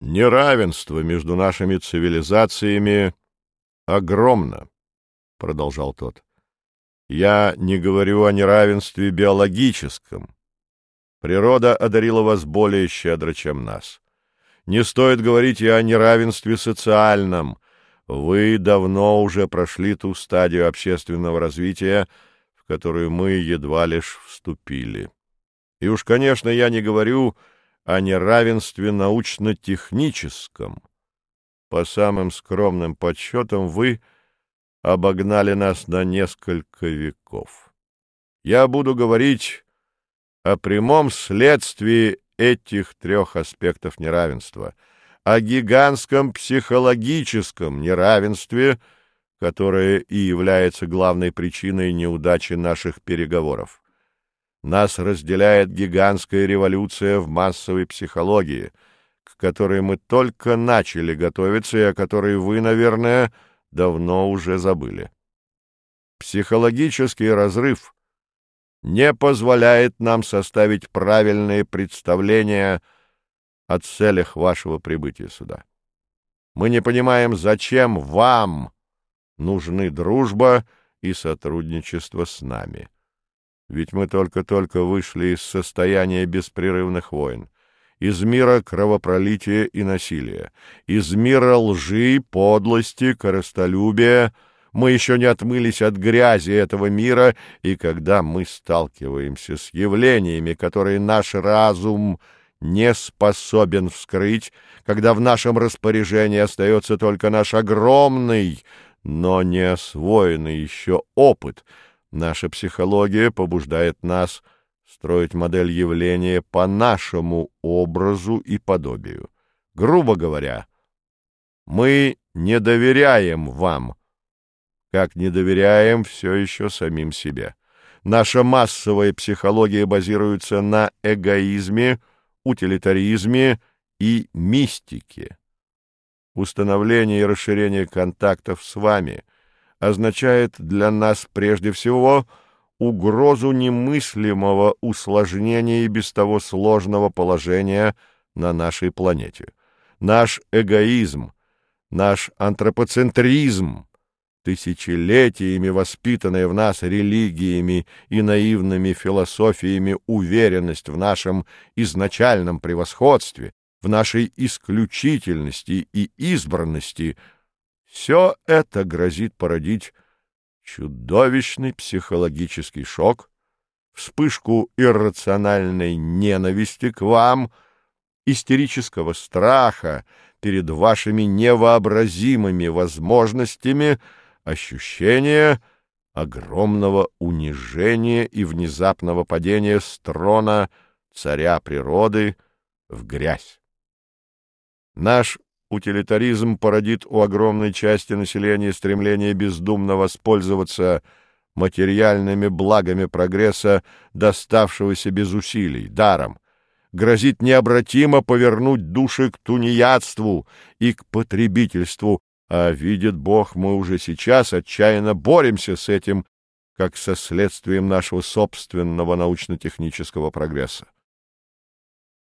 Неравенство между нашими цивилизациями огромно, — продолжал тот. Я не говорю о неравенстве биологическом. Природа одарила вас более щедро, чем нас. Не стоит говорить и о неравенстве социальном. Вы давно уже прошли ту стадию общественного развития, в которую мы едва лишь вступили. И уж, конечно, я не говорю о неравенстве научно-техническом. По самым скромным подсчетам вы обогнали нас на несколько веков. Я буду говорить о прямом следствии этих трех аспектов неравенства, о гигантском психологическом неравенстве, которое и является главной причиной неудачи наших переговоров. Нас разделяет гигантская революция в массовой психологии, к которой мы только начали готовиться и о которой вы, наверное, давно уже забыли. Психологический разрыв не позволяет нам составить правильные представления о целях вашего прибытия сюда. Мы не понимаем, зачем вам нужны дружба и сотрудничество с нами. Ведь мы только-только вышли из состояния беспрерывных войн, из мира кровопролития и насилия, из мира лжи, подлости, коростолюбия. Мы еще не отмылись от грязи этого мира, и когда мы сталкиваемся с явлениями, которые наш разум не способен вскрыть, когда в нашем распоряжении остается только наш огромный, но не освоенный еще опыт — Наша психология побуждает нас строить модель явления по нашему образу и подобию. Грубо говоря, мы не доверяем вам, как не доверяем все еще самим себе. Наша массовая психология базируется на эгоизме, утилитаризме и мистике. Установление и расширение контактов с вами — означает для нас прежде всего угрозу немыслимого усложнения и без того сложного положения на нашей планете. Наш эгоизм, наш антропоцентризм, тысячелетиями воспитанная в нас религиями и наивными философиями уверенность в нашем изначальном превосходстве, в нашей исключительности и избранности — все это грозит породить чудовищный психологический шок, вспышку иррациональной ненависти к вам, истерического страха перед вашими невообразимыми возможностями, ощущение огромного унижения и внезапного падения с трона царя природы в грязь. Наш утилитаризм породит у огромной части населения стремление бездумно воспользоваться материальными благами прогресса, доставшегося без усилий, даром, грозит необратимо повернуть души к тунеядству и к потребительству, а видит Бог, мы уже сейчас отчаянно боремся с этим, как со следствием нашего собственного научно-технического прогресса.